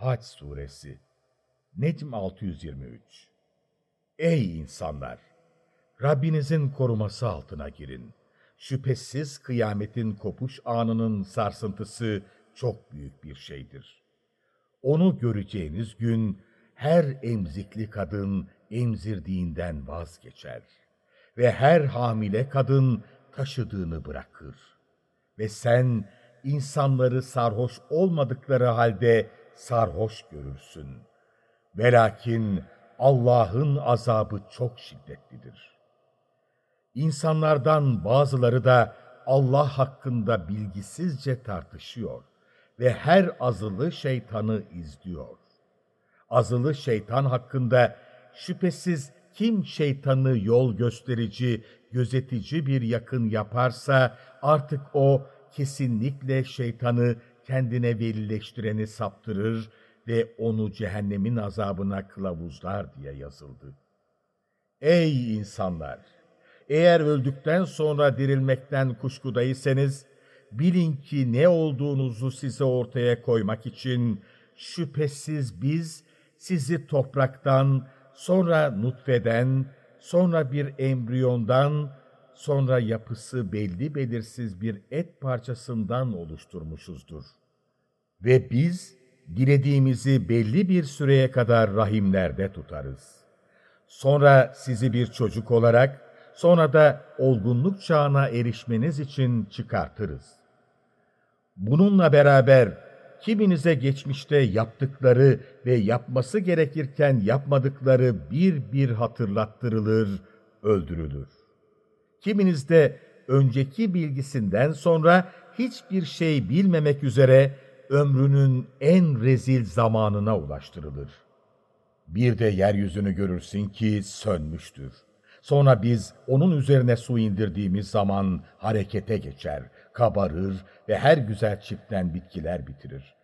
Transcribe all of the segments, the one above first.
Hac Suresi Necm 623 Ey insanlar! Rabbinizin koruması altına girin. Şüphesiz kıyametin kopuş anının sarsıntısı çok büyük bir şeydir. Onu göreceğiniz gün her emzikli kadın emzirdiğinden vazgeçer ve her hamile kadın taşıdığını bırakır. Ve sen insanları sarhoş olmadıkları halde sarhoş görürsün. Velakin Allah'ın azabı çok şiddetlidir. İnsanlardan bazıları da Allah hakkında bilgisizce tartışıyor ve her azılı şeytanı izliyor. Azılı şeytan hakkında şüphesiz kim şeytanı yol gösterici, gözetici bir yakın yaparsa artık o kesinlikle şeytanı kendine velileştireni saptırır ve onu cehennemin azabına kılavuzlar diye yazıldı. Ey insanlar! Eğer öldükten sonra dirilmekten kuşkudaysanız, bilin ki ne olduğunuzu size ortaya koymak için şüphesiz biz sizi topraktan, sonra nutfeden, sonra bir embriyondan, sonra yapısı belli belirsiz bir et parçasından oluşturmuşuzdur. Ve biz dilediğimizi belli bir süreye kadar rahimlerde tutarız. Sonra sizi bir çocuk olarak, sonra da olgunluk çağına erişmeniz için çıkartırız. Bununla beraber kiminize geçmişte yaptıkları ve yapması gerekirken yapmadıkları bir bir hatırlattırılır, öldürülür. Kiminiz de önceki bilgisinden sonra hiçbir şey bilmemek üzere ömrünün en rezil zamanına ulaştırılır. Bir de yeryüzünü görürsün ki sönmüştür. Sonra biz onun üzerine su indirdiğimiz zaman harekete geçer, kabarır ve her güzel çiftten bitkiler bitirir.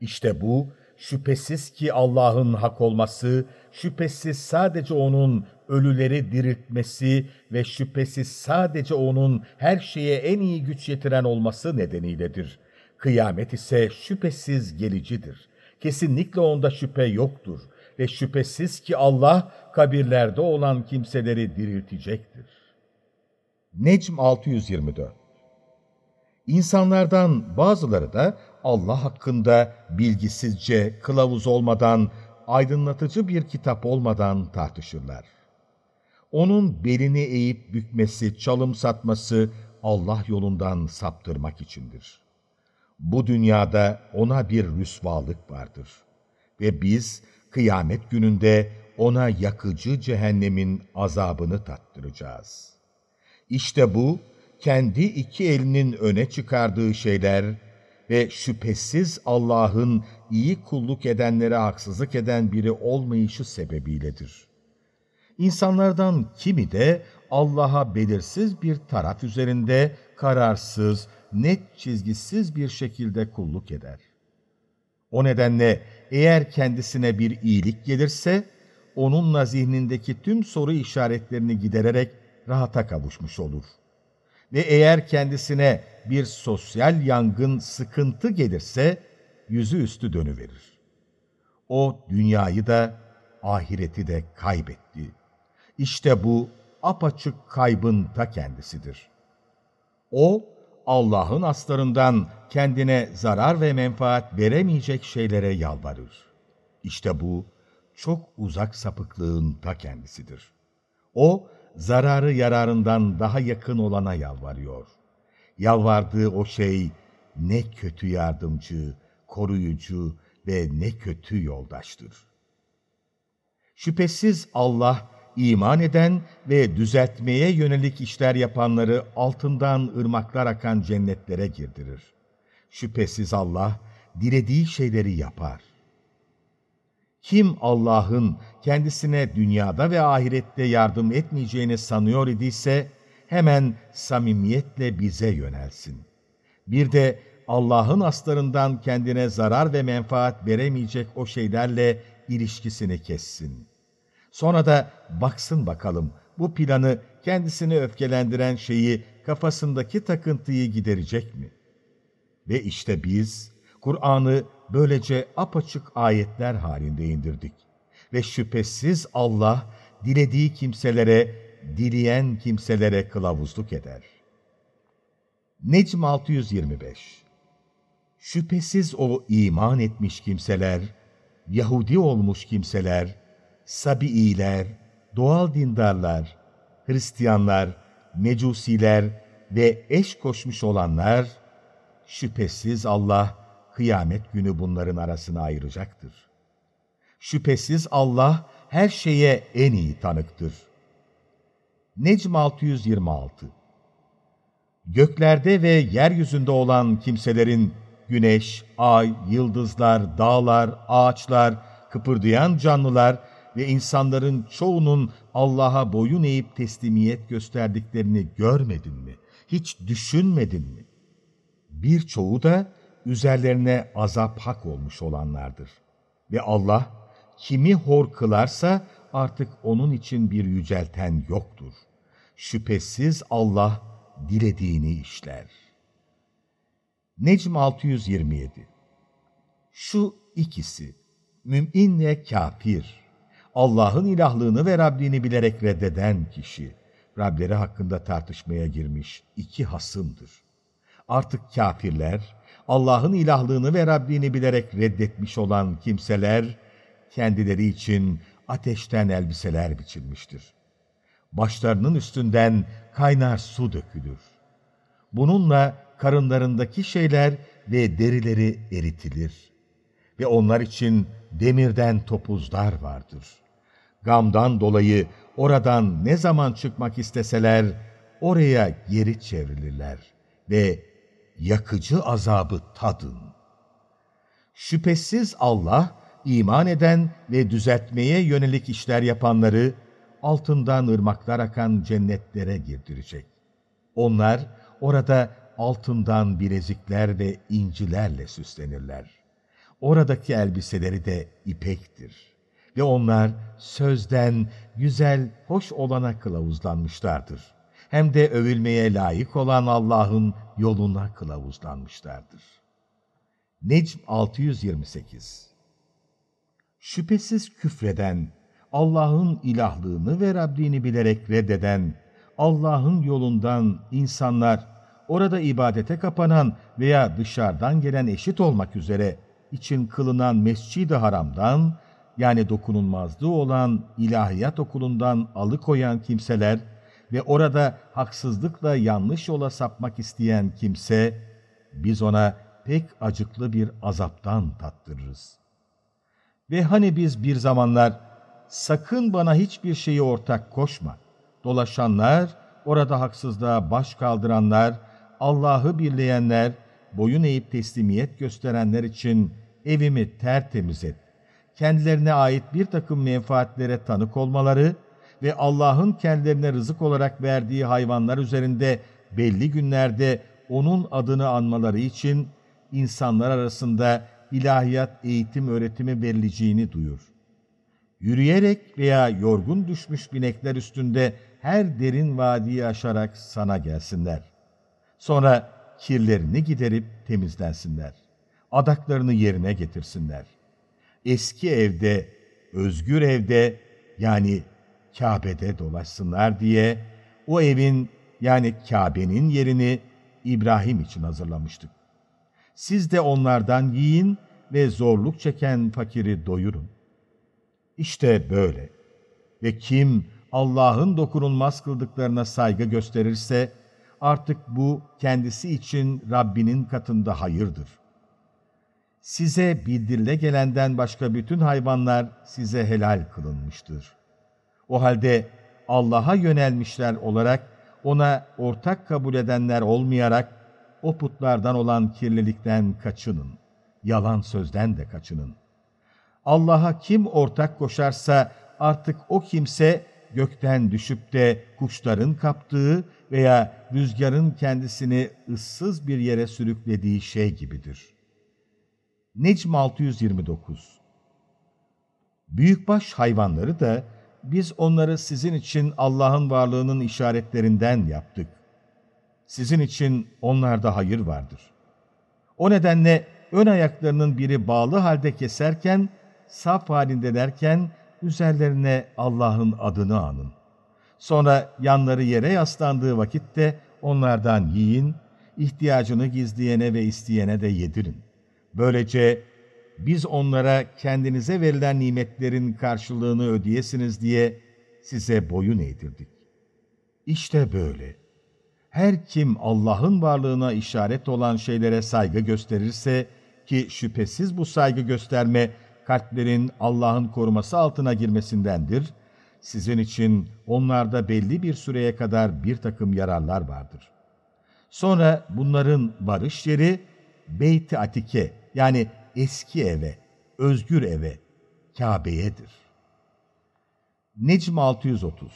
İşte bu, şüphesiz ki Allah'ın hak olması, şüphesiz sadece O'nun ölüleri diriltmesi ve şüphesiz sadece O'nun her şeye en iyi güç yetiren olması nedeniyledir. Kıyamet ise şüphesiz gelicidir. Kesinlikle onda şüphe yoktur ve şüphesiz ki Allah kabirlerde olan kimseleri diriltecektir. Necm 624 İnsanlardan bazıları da Allah hakkında bilgisizce, kılavuz olmadan, aydınlatıcı bir kitap olmadan tartışırlar. Onun belini eğip bükmesi, çalım satması Allah yolundan saptırmak içindir. Bu dünyada ona bir rüsvalık vardır. Ve biz kıyamet gününde ona yakıcı cehennemin azabını tattıracağız. İşte bu, kendi iki elinin öne çıkardığı şeyler ve şüphesiz Allah'ın iyi kulluk edenlere haksızlık eden biri olmayışı sebebiyledir. İnsanlardan kimi de Allah'a belirsiz bir taraf üzerinde kararsız, net çizgisiz bir şekilde kulluk eder. O nedenle eğer kendisine bir iyilik gelirse, onunla zihnindeki tüm soru işaretlerini gidererek rahata kavuşmuş olur. Ve eğer kendisine bir sosyal yangın, sıkıntı gelirse, yüzü üstü dönüverir. O dünyayı da, ahireti de kaybetti. İşte bu apaçık kaybın ta kendisidir. O, Allah'ın aslarından kendine zarar ve menfaat veremeyecek şeylere yalvarır. İşte bu çok uzak sapıklığın ta kendisidir. O, zararı yararından daha yakın olana yalvarıyor. Yalvardığı o şey ne kötü yardımcı, koruyucu ve ne kötü yoldaştır. Şüphesiz Allah, iman eden ve düzeltmeye yönelik işler yapanları altından ırmaklar akan cennetlere girdirir. Şüphesiz Allah dilediği şeyleri yapar. Kim Allah'ın kendisine dünyada ve ahirette yardım etmeyeceğini sanıyor idiyse, hemen samimiyetle bize yönelsin. Bir de Allah'ın aslarından kendine zarar ve menfaat veremeyecek o şeylerle ilişkisini kessin.'' Sonra da baksın bakalım bu planı kendisini öfkelendiren şeyi, kafasındaki takıntıyı giderecek mi? Ve işte biz Kur'an'ı böylece apaçık ayetler halinde indirdik. Ve şüphesiz Allah dilediği kimselere, dileyen kimselere kılavuzluk eder. Necm 625 Şüphesiz o iman etmiş kimseler, Yahudi olmuş kimseler, Sabi'iler, doğal dindarlar, Hristiyanlar, Mecusiler ve eş koşmuş olanlar, şüphesiz Allah kıyamet günü bunların arasına ayıracaktır. Şüphesiz Allah her şeye en iyi tanıktır. Necm 626 Göklerde ve yeryüzünde olan kimselerin güneş, ay, yıldızlar, dağlar, ağaçlar, kıpırdayan canlılar ve insanların çoğunun Allah'a boyun eğip teslimiyet gösterdiklerini görmedin mi? Hiç düşünmedin mi? Birçoğu da üzerlerine azap hak olmuş olanlardır. Ve Allah kimi hor kılarsa artık onun için bir yücelten yoktur. Şüphesiz Allah dilediğini işler. Necm 627 Şu ikisi, müminle kafir, Allah'ın ilahlığını ve Rabbini bilerek reddeden kişi, Rableri hakkında tartışmaya girmiş iki hasımdır. Artık kafirler, Allah'ın ilahlığını ve Rabbini bilerek reddetmiş olan kimseler, kendileri için ateşten elbiseler biçilmiştir. Başlarının üstünden kaynar su dökülür. Bununla karınlarındaki şeyler ve derileri eritilir. Ve onlar için demirden topuzlar vardır. Gamdan dolayı oradan ne zaman çıkmak isteseler, oraya geri çevrilirler ve yakıcı azabı tadın. Şüphesiz Allah, iman eden ve düzeltmeye yönelik işler yapanları, altından ırmaklar akan cennetlere girdirecek. Onlar orada altından bilezikler ve incilerle süslenirler. Oradaki elbiseleri de ipektir. Ve onlar sözden güzel, hoş olana kılavuzlanmışlardır. Hem de övülmeye layık olan Allah'ın yoluna kılavuzlanmışlardır. Necm 628 Şüphesiz küfreden, Allah'ın ilahlığını ve Rabbini bilerek reddeden, Allah'ın yolundan insanlar orada ibadete kapanan veya dışarıdan gelen eşit olmak üzere için kılınan Mescid-i Haram'dan, yani dokunulmazlığı olan ilahiyat okulundan alıkoyan kimseler ve orada haksızlıkla yanlış yola sapmak isteyen kimse, biz ona pek acıklı bir azaptan tattırırız. Ve hani biz bir zamanlar, sakın bana hiçbir şeyi ortak koşma, dolaşanlar, orada haksızlığa baş kaldıranlar, Allah'ı birleyenler, boyun eğip teslimiyet gösterenler için evimi tertemiz et. Kendilerine ait bir takım menfaatlere tanık olmaları ve Allah'ın kendilerine rızık olarak verdiği hayvanlar üzerinde belli günlerde O'nun adını anmaları için insanlar arasında ilahiyat eğitim öğretimi verileceğini duyur. Yürüyerek veya yorgun düşmüş binekler üstünde her derin vadiyi aşarak sana gelsinler.'' Sonra kirlerini giderip temizlensinler. Adaklarını yerine getirsinler. Eski evde, özgür evde yani Kabe'de dolaşsınlar diye o evin yani Kabe'nin yerini İbrahim için hazırlamıştık. Siz de onlardan yiyin ve zorluk çeken fakiri doyurun. İşte böyle. Ve kim Allah'ın dokunulmaz kıldıklarına saygı gösterirse, artık bu kendisi için Rabbinin katında hayırdır. Size bildirile gelenden başka bütün hayvanlar size helal kılınmıştır. O halde Allah'a yönelmişler olarak ona ortak kabul edenler olmayarak o putlardan olan kirlilikten kaçının, yalan sözden de kaçının. Allah'a kim ortak koşarsa artık o kimse gökten düşüp de kuşların kaptığı veya rüzgarın kendisini ıssız bir yere sürüklediği şey gibidir. Necm 629 Büyükbaş hayvanları da biz onları sizin için Allah'ın varlığının işaretlerinden yaptık. Sizin için onlarda hayır vardır. O nedenle ön ayaklarının biri bağlı halde keserken, saf halinde derken üzerlerine Allah'ın adını anın. Sonra yanları yere yaslandığı vakitte onlardan yiyin, ihtiyacını gizleyene ve isteyene de yedirin. Böylece biz onlara kendinize verilen nimetlerin karşılığını ödeyesiniz diye size boyun eğdirdik. İşte böyle. Her kim Allah'ın varlığına işaret olan şeylere saygı gösterirse ki şüphesiz bu saygı gösterme kalplerin Allah'ın koruması altına girmesindendir, sizin için onlarda belli bir süreye kadar bir takım yararlar vardır. Sonra bunların varış yeri Beyt-i Atike yani eski eve, özgür eve, Kabe'yedir. Necm 630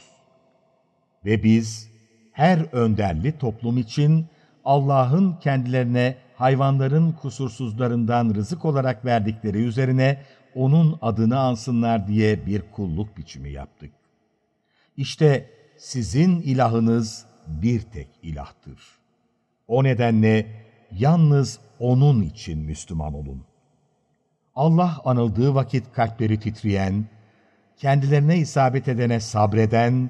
Ve biz her önderli toplum için Allah'ın kendilerine hayvanların kusursuzlarından rızık olarak verdikleri üzerine O'nun adını ansınlar diye bir kulluk biçimi yaptık. İşte sizin ilahınız bir tek ilahtır. O nedenle yalnız O'nun için Müslüman olun. Allah anıldığı vakit kalpleri titreyen, kendilerine isabet edene sabreden,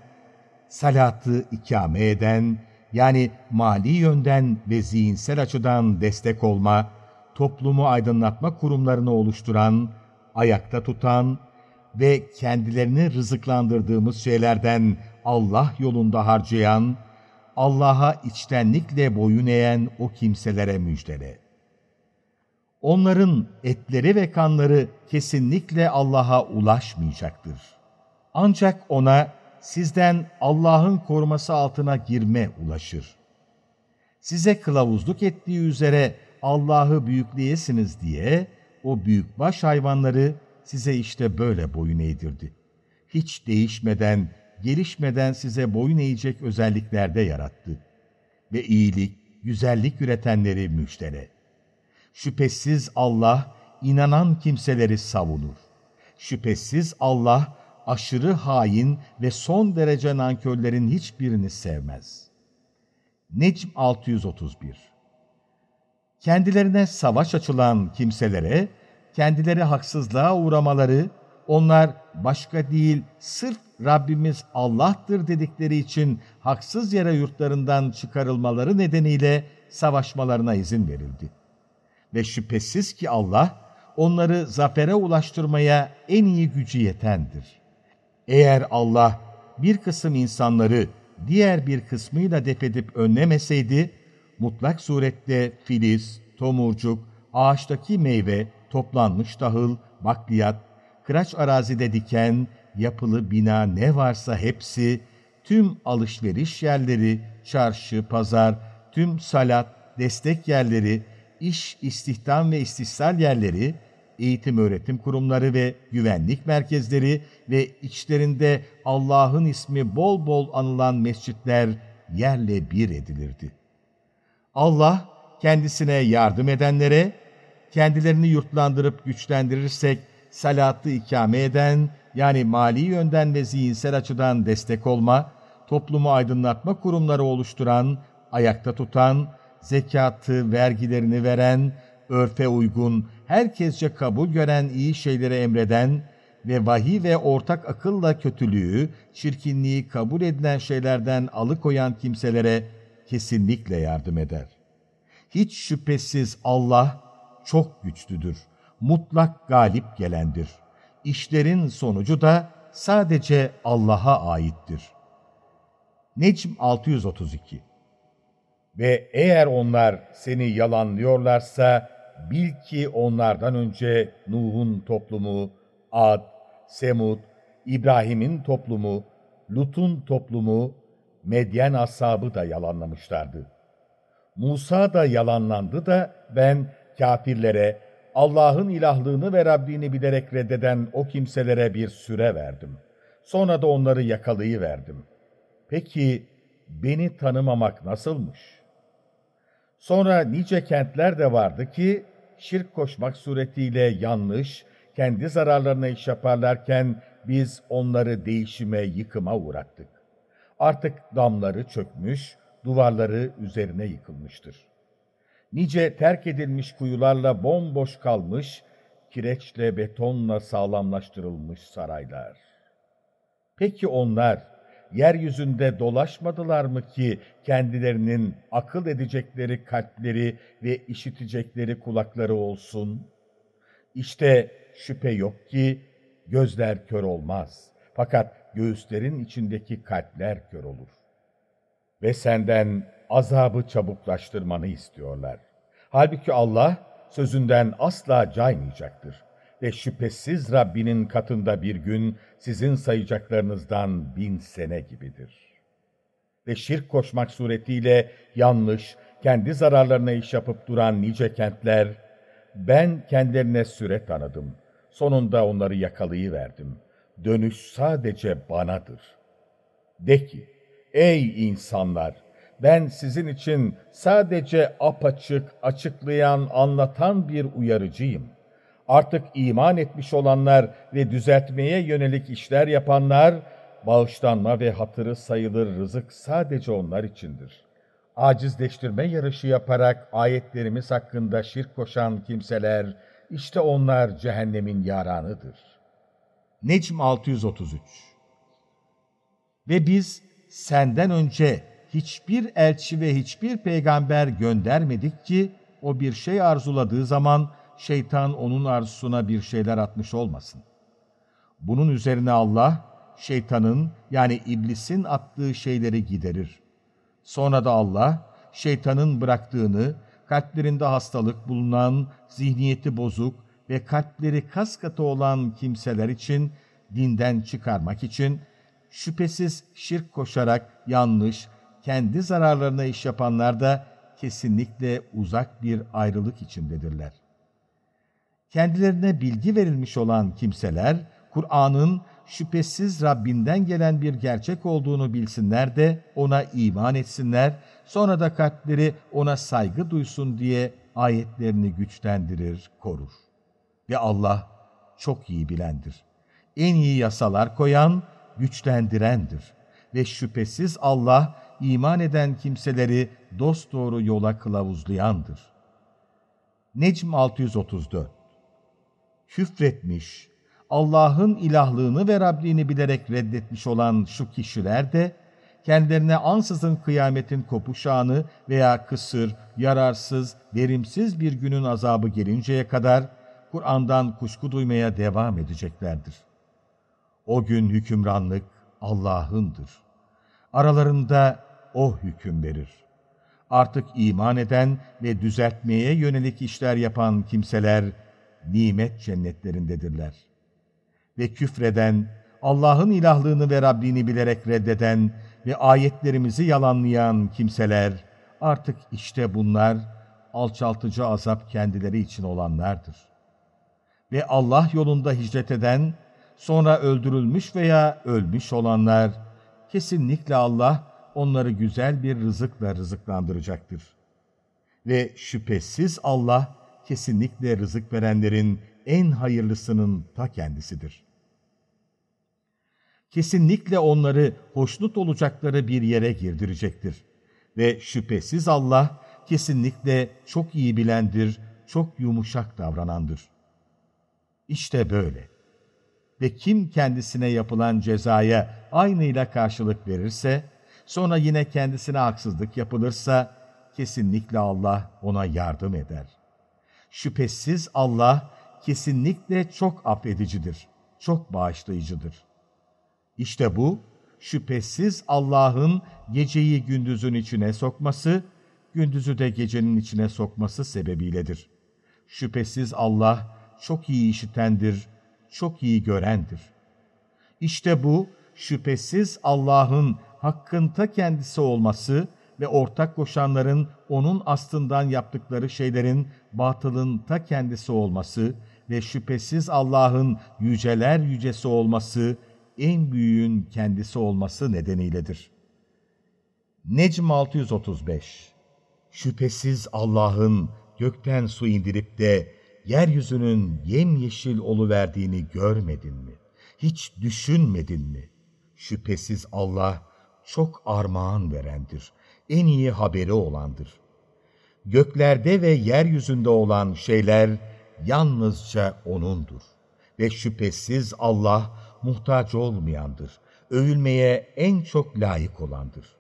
salatı ikame eden, yani mali yönden ve zihinsel açıdan destek olma, toplumu aydınlatma kurumlarını oluşturan, ayakta tutan ve kendilerini rızıklandırdığımız şeylerden Allah yolunda harcayan, Allah'a içtenlikle boyun eğen o kimselere müjdele. Onların etleri ve kanları kesinlikle Allah'a ulaşmayacaktır. Ancak ona sizden Allah'ın koruması altına girme ulaşır. Size kılavuzluk ettiği üzere Allah'ı büyükleyesiniz diye o büyükbaş hayvanları size işte böyle boyun eğdirdi. Hiç değişmeden, gelişmeden size boyun eğecek özelliklerde yarattı. Ve iyilik, güzellik üretenleri müjdele. Şüphesiz Allah, inanan kimseleri savunur. Şüphesiz Allah, aşırı hain ve son derece nankörlerin hiçbirini sevmez. Necm 631 Kendilerine savaş açılan kimselere, kendileri haksızlığa uğramaları, onlar başka değil sırf Rabbimiz Allah'tır dedikleri için haksız yere yurtlarından çıkarılmaları nedeniyle savaşmalarına izin verildi. Ve şüphesiz ki Allah, onları zafere ulaştırmaya en iyi gücü yetendir. Eğer Allah bir kısım insanları diğer bir kısmıyla defedip önlemeseydi, mutlak surette filiz, tomurcuk, ağaçtaki meyve, toplanmış tahıl, bakliyat, kıraç arazide diken, yapılı bina ne varsa hepsi, tüm alışveriş yerleri, çarşı, pazar, tüm salat, destek yerleri, iş, istihdam ve istisal yerleri, eğitim öğretim kurumları ve güvenlik merkezleri ve içlerinde Allah'ın ismi bol bol anılan mescitler yerle bir edilirdi. Allah kendisine yardım edenlere, kendilerini yurtlandırıp güçlendirirsek salatı ikame eden, yani mali yönden ve zihinsel açıdan destek olma, toplumu aydınlatma kurumları oluşturan, ayakta tutan, zekatı, vergilerini veren, örfe uygun, herkesce kabul gören iyi şeyleri emreden ve vahiy ve ortak akılla kötülüğü, çirkinliği kabul edilen şeylerden alıkoyan kimselere kesinlikle yardım eder. Hiç şüphesiz Allah çok güçlüdür, mutlak galip gelendir. İşlerin sonucu da sadece Allah'a aittir. Necm 632 Ve eğer onlar seni yalanlıyorlarsa, bil ki onlardan önce Nuh'un toplumu, Ad, Semud, İbrahim'in toplumu, Lut'un toplumu, Medyen ashabı da yalanlamışlardı. Musa da yalanlandı da ben kafirlere, Allah'ın ilahlığını ve Rabbini bilerek reddeden o kimselere bir süre verdim. Sonra da onları yakalayıverdim. Peki beni tanımamak nasılmış? Sonra nice kentler de vardı ki şirk koşmak suretiyle yanlış, kendi zararlarına iş yaparlarken biz onları değişime, yıkıma uğrattık. Artık damları çökmüş, duvarları üzerine yıkılmıştır. Nice terk edilmiş kuyularla bomboş kalmış, kireçle betonla sağlamlaştırılmış saraylar. Peki onlar yeryüzünde dolaşmadılar mı ki kendilerinin akıl edecekleri kalpleri ve işitecekleri kulakları olsun? İşte şüphe yok ki gözler kör olmaz. Fakat göğüslerin içindeki kalpler kör olur. Ve senden azabı çabuklaştırmanı istiyorlar. Halbuki Allah sözünden asla caymayacaktır. Ve şüphesiz Rabbinin katında bir gün sizin sayacaklarınızdan bin sene gibidir. Ve şirk koşmak suretiyle yanlış, kendi zararlarına iş yapıp duran nice kentler, ben kendilerine süre tanıdım. Sonunda onları yakalayıverdim. Dönüş sadece banadır. De ki, ey insanlar! Ben sizin için sadece apaçık, açıklayan, anlatan bir uyarıcıyım. Artık iman etmiş olanlar ve düzeltmeye yönelik işler yapanlar, bağışlanma ve hatırı sayılır rızık sadece onlar içindir. Acizleştirme yarışı yaparak ayetlerimiz hakkında şirk koşan kimseler, işte onlar cehennemin yaranıdır. Necm 633 Ve biz senden önce hiçbir elçi ve hiçbir peygamber göndermedik ki, o bir şey arzuladığı zaman şeytan onun arzusuna bir şeyler atmış olmasın. Bunun üzerine Allah, şeytanın yani iblisin attığı şeyleri giderir. Sonra da Allah, şeytanın bıraktığını, kalplerinde hastalık bulunan, zihniyeti bozuk ve kalpleri kas katı olan kimseler için, dinden çıkarmak için, şüphesiz şirk koşarak yanlış, kendi zararlarına iş yapanlar da kesinlikle uzak bir ayrılık içindedirler. Kendilerine bilgi verilmiş olan kimseler, Kur'an'ın şüphesiz Rabbinden gelen bir gerçek olduğunu bilsinler de ona iman etsinler, sonra da kalpleri ona saygı duysun diye ayetlerini güçlendirir, korur. Ve Allah çok iyi bilendir. En iyi yasalar koyan, güçlendirendir. Ve şüphesiz Allah iman eden kimseleri dosdoğru yola kılavuzlayandır. Necm 634 Küfretmiş, Allah'ın ilahlığını ve Rabbini bilerek reddetmiş olan şu kişiler de, kendilerine ansızın kıyametin kopuşağını veya kısır, yararsız, verimsiz bir günün azabı gelinceye kadar Kur'an'dan kuşku duymaya devam edeceklerdir. O gün hükümranlık Allah'ındır. Aralarında O hüküm verir. Artık iman eden ve düzeltmeye yönelik işler yapan kimseler nimet cennetlerindedirler. Ve küfreden, Allah'ın ilahlığını ve Rabbini bilerek reddeden ve ayetlerimizi yalanlayan kimseler, artık işte bunlar alçaltıcı azap kendileri için olanlardır. Ve Allah yolunda hicret eden, sonra öldürülmüş veya ölmüş olanlar, kesinlikle Allah onları güzel bir rızıkla rızıklandıracaktır. Ve şüphesiz Allah kesinlikle rızık verenlerin en hayırlısının ta kendisidir. Kesinlikle onları hoşnut olacakları bir yere girdirecektir. Ve şüphesiz Allah kesinlikle çok iyi bilendir, çok yumuşak davranandır. İşte böyle. Ve kim kendisine yapılan cezaya aynıyla karşılık verirse, sonra yine kendisine haksızlık yapılırsa, kesinlikle Allah ona yardım eder. Şüphesiz Allah kesinlikle çok affedicidir, çok bağışlayıcıdır. İşte bu, şüphesiz Allah'ın geceyi gündüzün içine sokması, gündüzü de gecenin içine sokması sebebiyledir. Şüphesiz Allah çok iyi işitendir, çok iyi görendir. İşte bu, şüphesiz Allah'ın hakkın ta kendisi olması ve ortak koşanların onun aslından yaptıkları şeylerin batılın ta kendisi olması ve şüphesiz Allah'ın yüceler yücesi olması, en büyüğün kendisi olması nedeniyledir. Necm 635 Şüphesiz Allah'ın gökten su indirip de yeryüzünün yemyeşil oluverdiğini görmedin mi? Hiç düşünmedin mi? Şüphesiz Allah çok armağan verendir, en iyi haberi olandır. Göklerde ve yeryüzünde olan şeyler yalnızca O'nundur. Ve şüphesiz Allah muhtaç olmayandır. Övülmeye en çok layık olandır.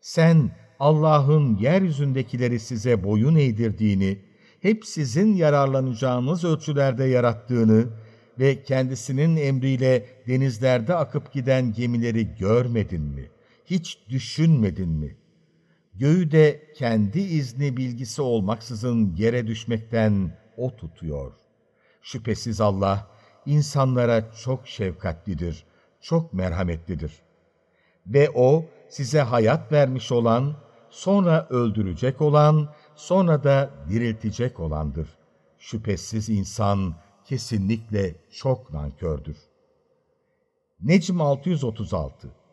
Sen Allah'ın yeryüzündekileri size boyun eğdirdiğini, hep sizin yararlanacağınız ölçülerde yarattığını ve kendisinin emriyle denizlerde akıp giden gemileri görmedin mi? Hiç düşünmedin mi? Göğü de kendi izni bilgisi olmaksızın yere düşmekten O tutuyor. Şüphesiz Allah, insanlara çok şefkatlidir, çok merhametlidir. Ve O, size hayat vermiş olan, sonra öldürecek olan, sonra da diriltecek olandır. Şüphesiz insan kesinlikle çok nankördür. Necm 636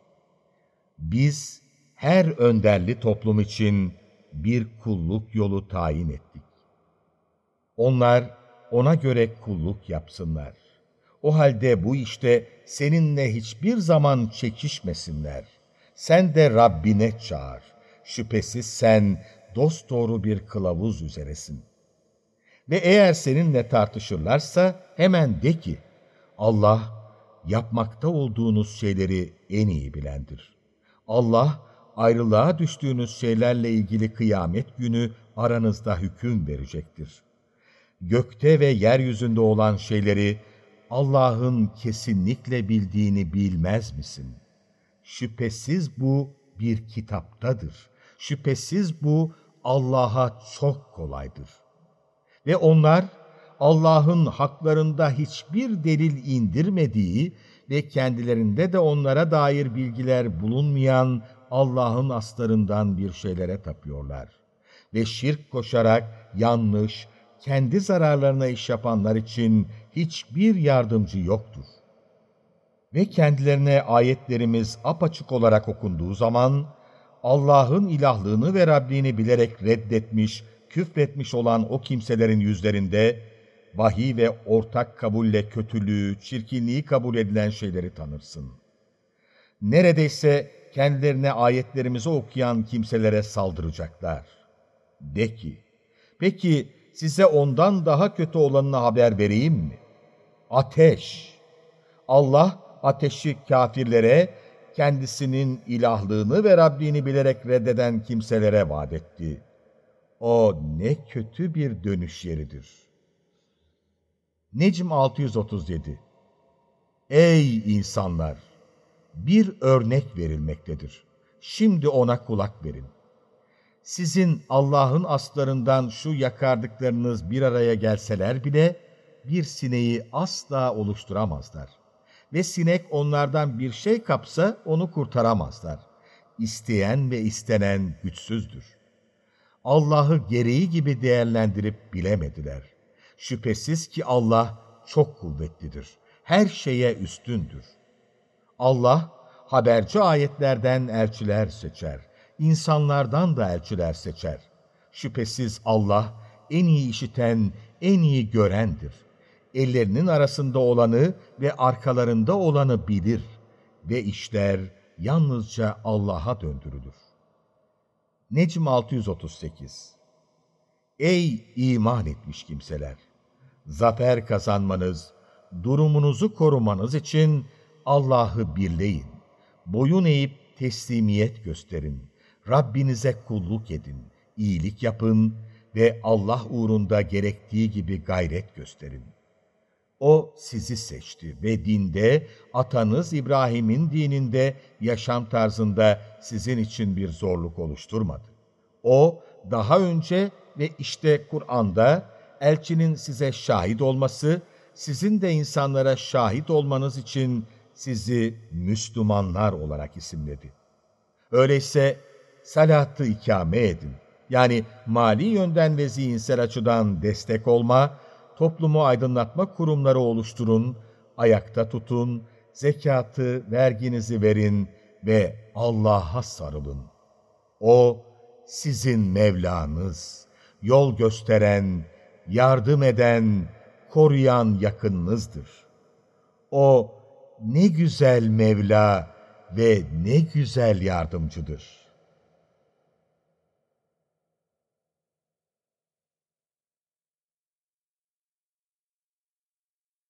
Biz her önderli toplum için bir kulluk yolu tayin ettik. Onlar ona göre kulluk yapsınlar. O halde bu işte seninle hiçbir zaman çekişmesinler. Sen de Rabbine çağır. Şüphesiz sen dosdoğru bir kılavuz üzeresin. Ve eğer seninle tartışırlarsa hemen de ki, Allah yapmakta olduğunuz şeyleri en iyi bilendir. Allah ayrılığa düştüğünüz şeylerle ilgili kıyamet günü aranızda hüküm verecektir. Gökte ve yeryüzünde olan şeyleri Allah'ın kesinlikle bildiğini bilmez misin? Şüphesiz bu bir kitaptadır. Şüphesiz bu Allah'a çok kolaydır. Ve onlar Allah'ın haklarında hiçbir delil indirmediği ve kendilerinde de onlara dair bilgiler bulunmayan Allah'ın aslarından bir şeylere tapıyorlar. Ve şirk koşarak yanlış, kendi zararlarına iş yapanlar için hiçbir yardımcı yoktur. Ve kendilerine ayetlerimiz apaçık olarak okunduğu zaman, Allah'ın ilahlığını ve Rabbini bilerek reddetmiş, küfretmiş olan o kimselerin yüzlerinde, vahiy ve ortak kabulle kötülüğü, çirkinliği kabul edilen şeyleri tanırsın. Neredeyse kendilerine ayetlerimizi okuyan kimselere saldıracaklar. De ki, peki size ondan daha kötü olanını haber vereyim mi? Ateş. Allah ateşi kafirlere, kendisinin ilahlığını ve Rabbini bilerek reddeden kimselere vaat etti. O ne kötü bir dönüş yeridir. Necm 637 Ey insanlar! Bir örnek verilmektedir. Şimdi ona kulak verin. Sizin Allah'ın aslarından şu yakardıklarınız bir araya gelseler bile bir sineği asla oluşturamazlar. Ve sinek onlardan bir şey kapsa onu kurtaramazlar. İsteyen ve istenen güçsüzdür. Allah'ı gereği gibi değerlendirip bilemediler. Şüphesiz ki Allah çok kuvvetlidir. Her şeye üstündür. Allah haberci ayetlerden elçiler seçer. İnsanlardan da elçiler seçer. Şüphesiz Allah en iyi işiten, en iyi görendir. Ellerinin arasında olanı ve arkalarında olanı bilir ve işler yalnızca Allah'a döndürülür. Necm 638 Ey iman etmiş kimseler! Zafer kazanmanız, durumunuzu korumanız için Allah'ı birleyin. Boyun eğip teslimiyet gösterin. Rabbinize kulluk edin, iyilik yapın ve Allah uğrunda gerektiği gibi gayret gösterin. O sizi seçti ve dinde, atanız İbrahim'in dininde, yaşam tarzında sizin için bir zorluk oluşturmadı. O, daha önce ve işte Kur'an'da elçinin size şahit olması, sizin de insanlara şahit olmanız için sizi Müslümanlar olarak isimledi. Öyleyse salatı ikame edin. Yani mali yönden ve zihinsel açıdan destek olma, toplumu aydınlatma kurumları oluşturun, ayakta tutun, zekatı, verginizi verin ve Allah'a sarılın. O sizin Mevlanız, yol gösteren, yardım eden, koruyan yakınınızdır. O ne güzel Mevla ve ne güzel yardımcıdır.''